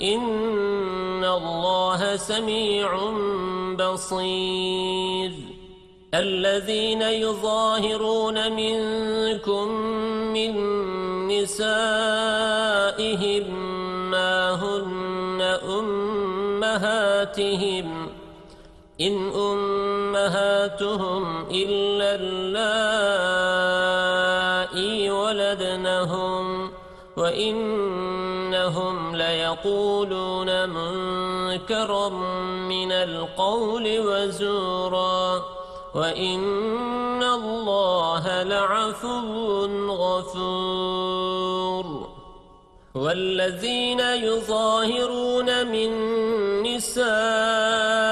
إن الله سميع بصير الذين يظاهرون منكم من نسائهم ما هن أمهاتهم إن أمهاتهم إلا اللائي ولدنهم وإنهم ليقولون منكرا من القول وزورا وإن الله لعفو غفور. والذين يظاهرون من نسائهم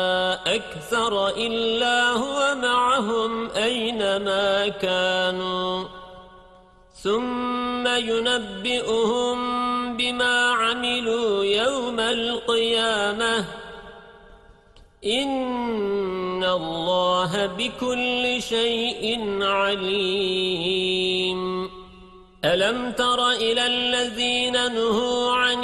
أكثر إلا هو معهم أينما كانوا. ثم ينبئهم بما عملوا يوم القيامة. إن الله بكل شيء عليم. ألم تر إلى الذين نهوا عن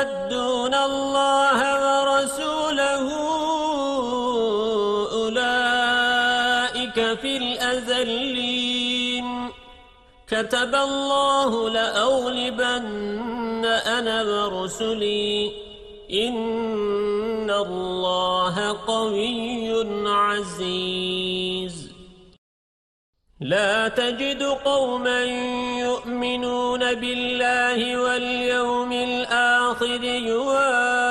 كتب الله لأغلبن أنا ورسلي. إن الله قوي عزيز. لا تجد قوما يؤمنون بالله واليوم الآخر يوادون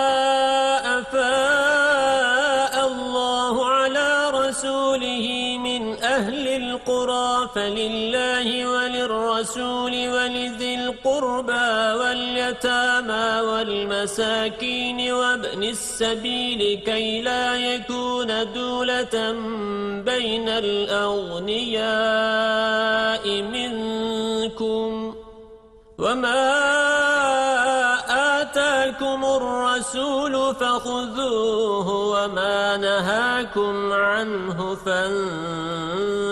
فلله وللرسول ولذي القربى واليتامى والمساكين وابن السبيل كي لا يكون دولة بين الأغنياء منكم وما آتاكم الرسول فخذوه وما نهاكم عنه فانتهوا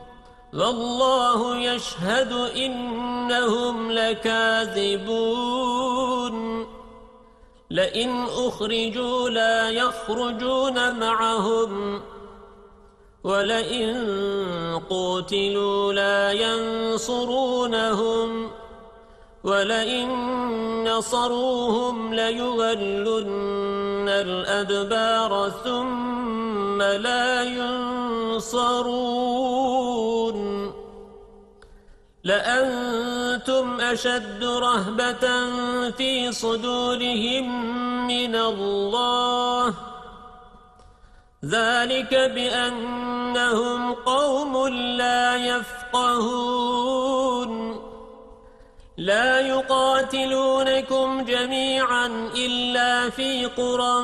والله يشهد إنهم لكاذبون. لئن أخرجوا لا يخرجون معهم. ولئن قوتلوا لا ينصرونهم. ولئن نصروهم ليغلن الأدبار ثم لا ينصرون. لأنتم أشد رهبة في صدورهم من الله. ذلك بأنهم قوم لا يفقهون. لا يقاتلونكم جميعا إلا في قرى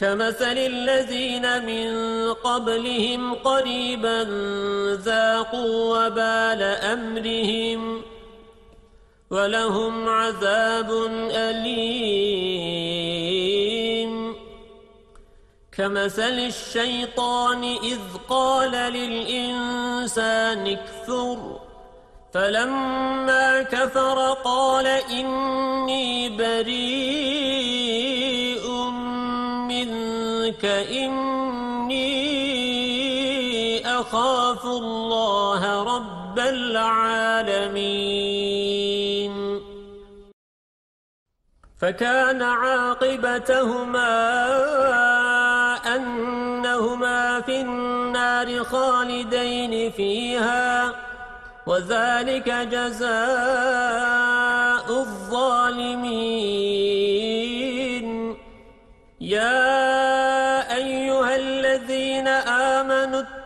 كمثل الذين من قبلهم قريبا ذاقوا وبال أمرهم ولهم عذاب أليم. كمثل الشيطان إذ قال للإنسان أكثر فلما كفر قال إني بريء. منك إني أخاف الله رب العالمين. فكان عاقبتهما أنهما في النار خالدين فيها وذلك جزاء الظالمين. يا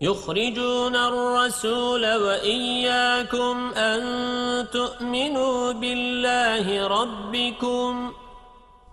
يخرجون الرسول وإياكم أن تؤمنوا بالله ربكم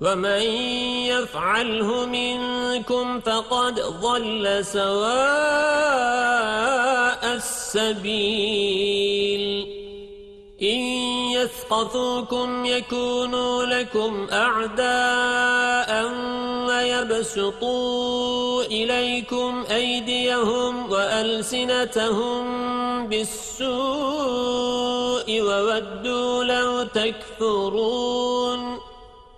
ومن يفعله منكم فقد ضل سواء السبيل. إن يثقفوكم يكونوا لكم أعداء ويبسطوا إليكم أيديهم وألسنتهم بالسوء وودوا لو تكفرون.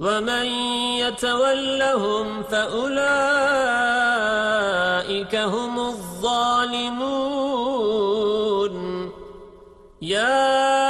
ومن يتولهم فأولئك هم الظالمون يا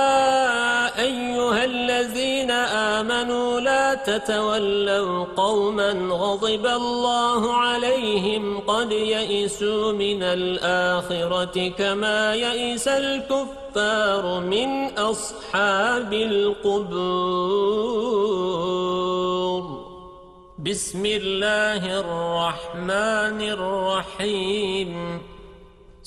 تتولوا قوما غضب الله عليهم قد يئسوا من الآخرة كما يئس الكفار من أصحاب القبور. بسم الله الرحمن الرحيم.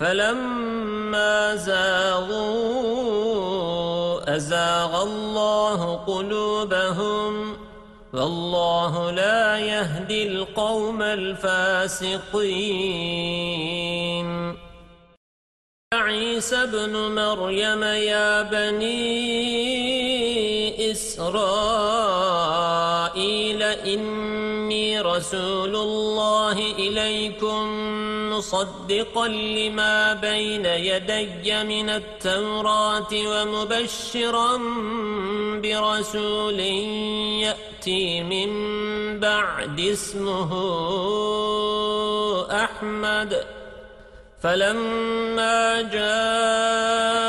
فَلَمَّا زَاغُوا أَزَاغَ اللَّهُ قُلُوبَهُمْ وَاللَّهُ لَا يَهْدِي الْقَوْمَ الْفَاسِقِينَ. عيسى بن مريم يا بني إسرائيل إني رسول الله إليكم مصدقا لما بين يدي من التوراة ومبشرا برسول يأتي من بعد اسمه أحمد فلما جاءهم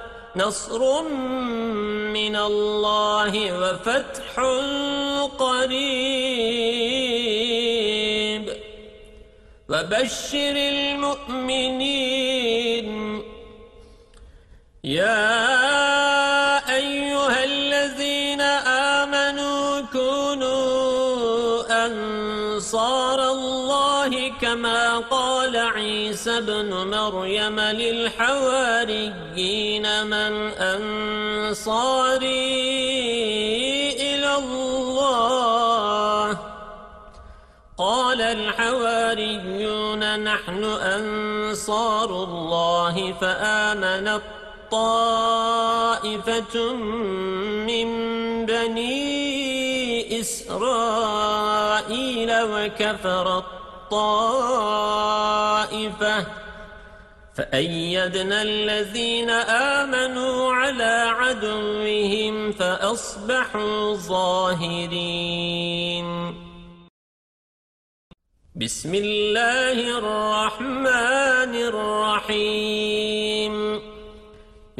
نصر من الله وفتح قريب. وبشر المؤمنين. يا عيسى بن مريم للحواريين من أنصاري إلى الله. قال الحواريون نحن أنصار الله فآمن طائفة من بني إسرائيل وكفر الطائفة فأيدنا الذين آمنوا على عدوهم فأصبحوا ظاهرين. بسم الله الرحمن الرحيم.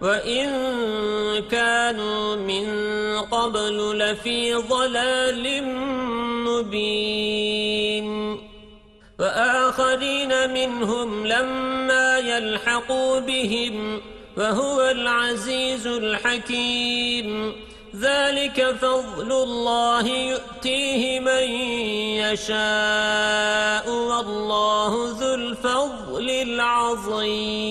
وَإِن كَانُوا مِن قَبْلُ لَفِي ضَلَالٍ مُبِينٍ وَآخَرِينَ مِنْهُمْ لَمَّا يَلْحَقُوا بِهِمْ وَهُوَ الْعَزِيزُ الْحَكِيمُ ذَلِكَ فَضْلُ اللَّهِ يُؤْتِيهِ مَن يَشَاءُ وَاللَّهُ ذُو الْفَضْلِ الْعَظِيمِ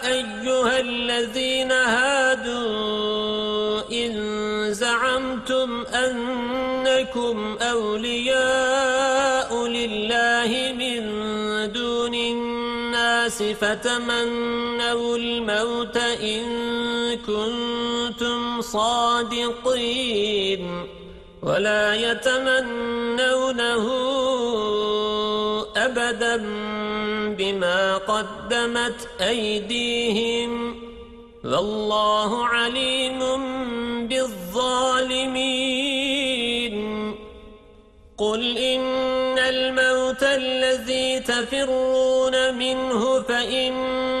أيها الذين هادوا إن زعمتم أنكم أولياء لله من دون الناس فتمنوا الموت إن كنتم صادقين. ولا يتمنونه أبدا بما قدمت أيديهم والله عليم بالظالمين قل إن الموت الذي تفرون منه فإنه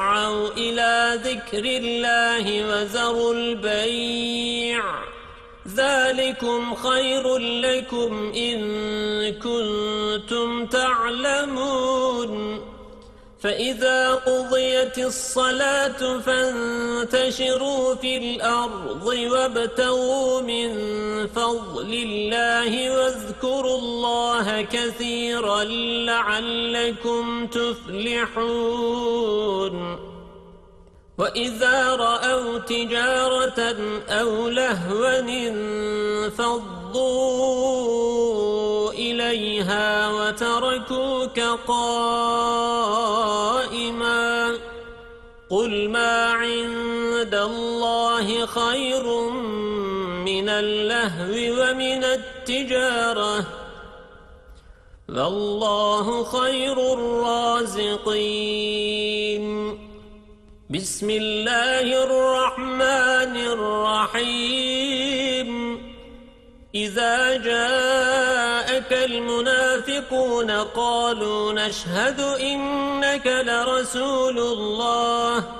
فاسعوا إلى ذكر الله وذروا البيع. ذلكم خير لكم إن كنتم تعلمون. فإذا قضيت الصلاة فانتشروا في الأرض وابتغوا من فضل الله واذكروا الله كثيرا لعلكم تفلحون. وَإِذَا رَأَوْا تِجَارَةً أَوْ لَهْوًا انفَضُّوا إِلَيْهَا وَتَرَكُوكَ قَائِمًا. قُلْ مَا عِندَ اللَّهِ خَيْرٌ مِنَ اللَّهْوِ وَمِنَ التِّجَارَةِ وَاللَّهُ خَيْرُ الرَّازِقِينَ. بسم الله الرحمن الرحيم. إذا جاءك المنافقون قالوا نشهد إنك لرسول الله.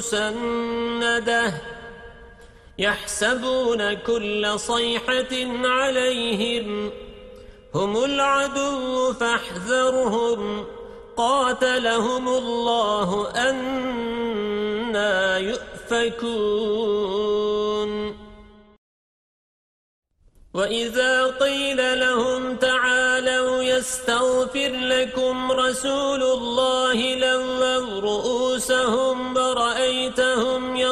مسندة يحسبون كل صيحة عليهم هم العدو فاحذرهم قاتلهم الله أنا يؤفكون وإذا قيل لهم تعالوا يستغفر لكم رسول الله لووا رؤوسهم ورأيتهم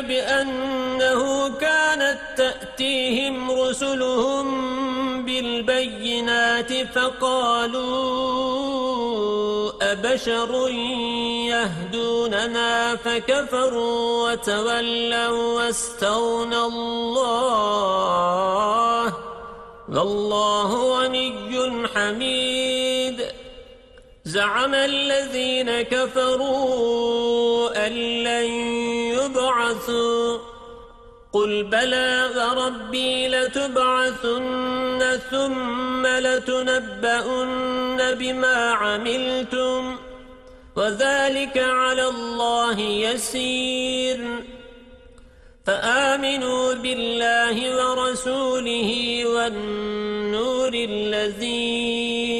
بأنه كانت تأتيهم رسلهم بالبينات فقالوا أبشر يهدوننا فكفروا وتولوا واستغنى الله. والله غني حميد. زعم الذين كفروا أن لن يبعثوا. قل بلى وربي لتبعثن ثم لتنبؤن بما عملتم وذلك على الله يسير. فآمنوا بالله ورسوله والنور الذي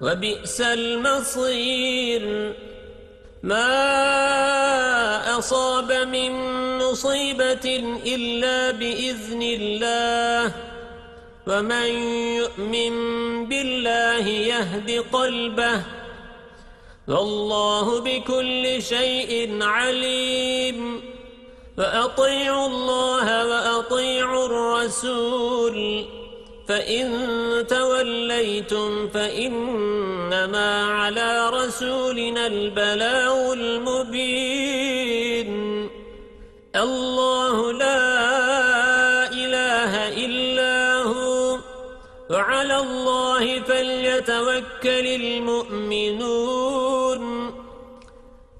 وبئس المصير. ما أصاب من مصيبة إلا بإذن الله. ومن يؤمن بالله يهد قلبه. والله بكل شيء عليم. فأطيعوا الله وأطيعوا الرسول. فإن توليتم فإنما على رسولنا البلاء المبين. الله لا إله إلا هو. وعلى الله فليتوكل المؤمنون.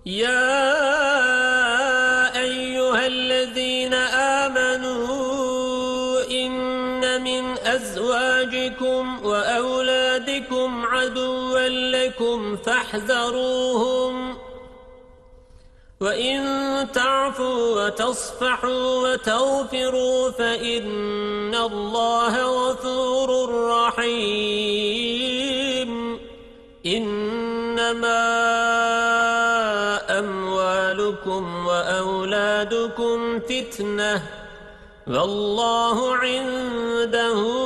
يا فاحذروهم. وإن تعفوا وتصفحوا وتغفروا فإن الله غفور رحيم. إنما أموالكم وأولادكم فتنة. والله عنده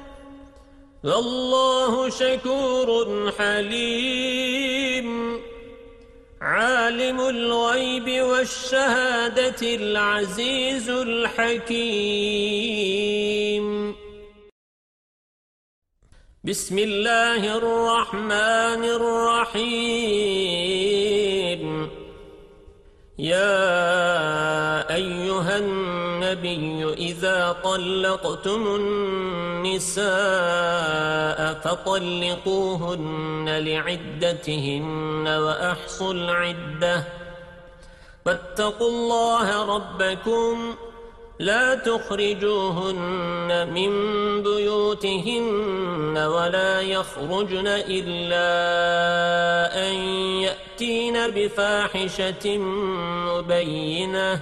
والله شكور حليم. عالم الغيب والشهادة العزيز الحكيم. بسم الله الرحمن الرحيم. يا أيها النبي إذا طلقتم النساء فطلقوهن لعدتهن وأحصوا العدة. فاتقوا الله ربكم. لا تخرجوهن من بيوتهن ولا يخرجن إلا أن يأتين بفاحشة مبينة.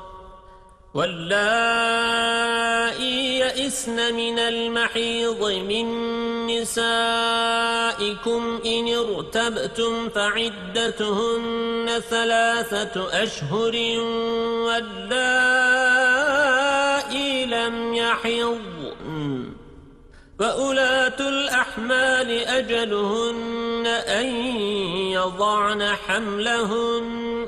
واللائي يئسن من المحيض من نسائكم إن ارتبتم فعدتهن ثلاثة أشهر واللائي لم يحضن فأولاة الأحمال أجلهن أن يضعن حملهن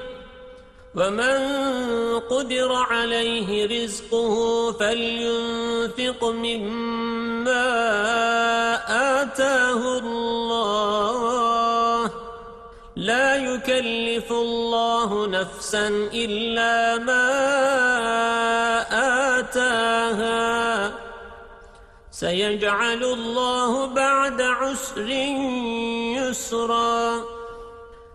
ومن قدر عليه رزقه فلينفق مما آتاه الله لا يكلف الله نفسا إلا ما آتاها سيجعل الله بعد عسر يسرا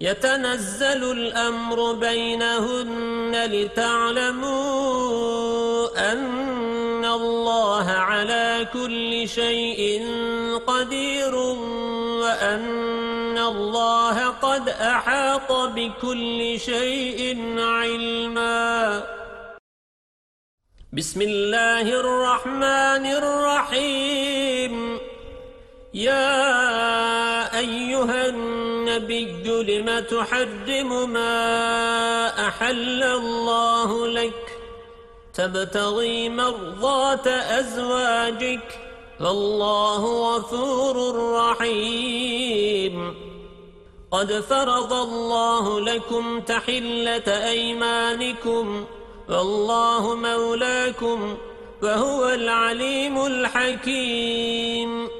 يتنزل الأمر بينهن لتعلموا أن الله على كل شيء قدير وأن الله قد أحاط بكل شيء علما. بسم الله الرحمن الرحيم. يا أيها النبي لم تحرم ما أحل الله لك. تبتغي مرضات أزواجك. فالله غفور رحيم. قد فرض الله لكم تحلة أيمانكم. والله مولاكم وهو العليم الحكيم.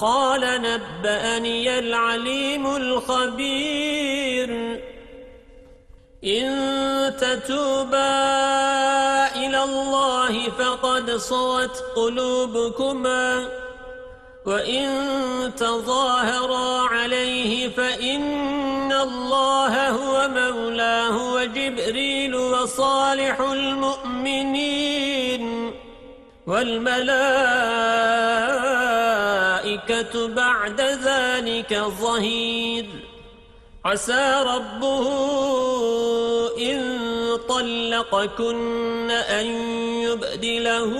قال نبأني العليم الخبير. إن تتوبا إلى الله فقد صوت قلوبكما. وإن تظاهرا عليه فإن الله هو مولاه وجبريل وصالح المؤمنين. والملائكة بعد ذلك ظهير. عسى ربه إن طلقكن أن يبدله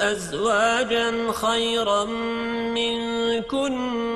أزواجا خيرا منكن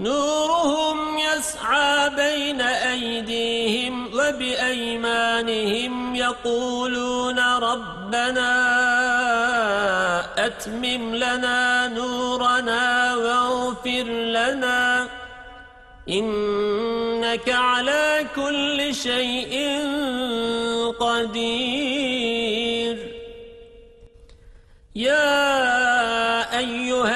نورهم يسعى بين أيديهم وبأيمانهم يقولون ربنا أتمم لنا نورنا واغفر لنا إنك على كل شيء قدير. يا أيها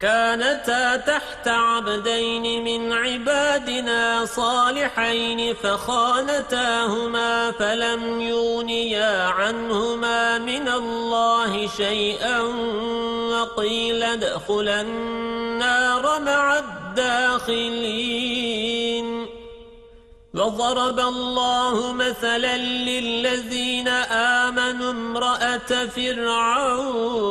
كانتا تحت عبدين من عبادنا صالحين فخانتاهما فلم يونيا عنهما من الله شيئا وقيل ادخلا النار مع الداخلين. وضرب الله مثلا للذين آمنوا امرأة فرعون.